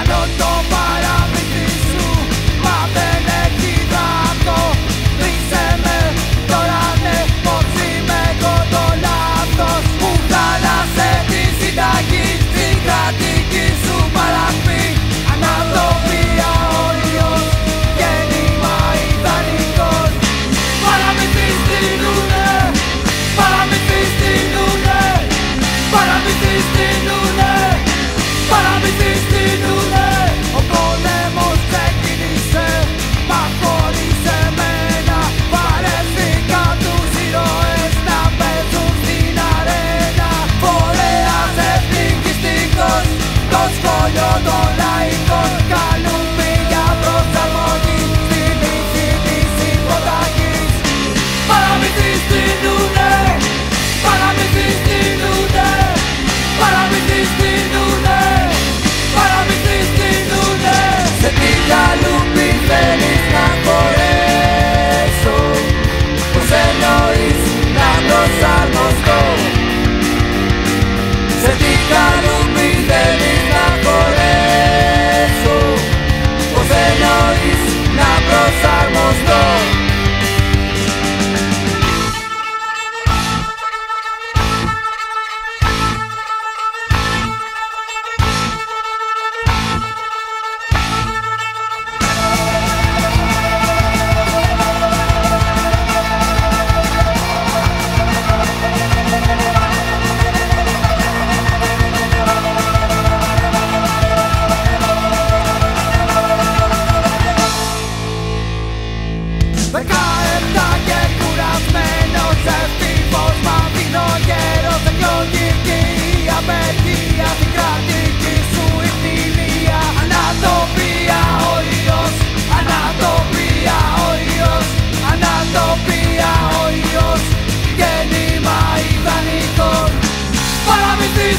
Καλό το παραμύθι σου. Μα δεν έχει δάτο Κλείσε με τώρα ναι Πως είμαι εγώ το λάθος. Που χάλασε τη συνταγή Την κρατική σου παραγμή Ανατοπία όριος Γέννημα ιδανικός. Παραμύθι στην ούνε Παραμύθι στην ούνε Παραμύθι στην ούνε Παραμύθι στην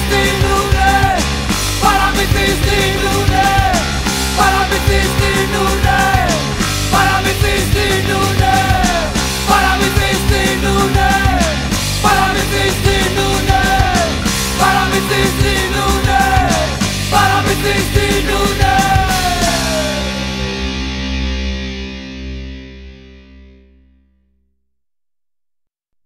Parabéns, Lune! Né? Parabéns, Lune! Né? Parabéns,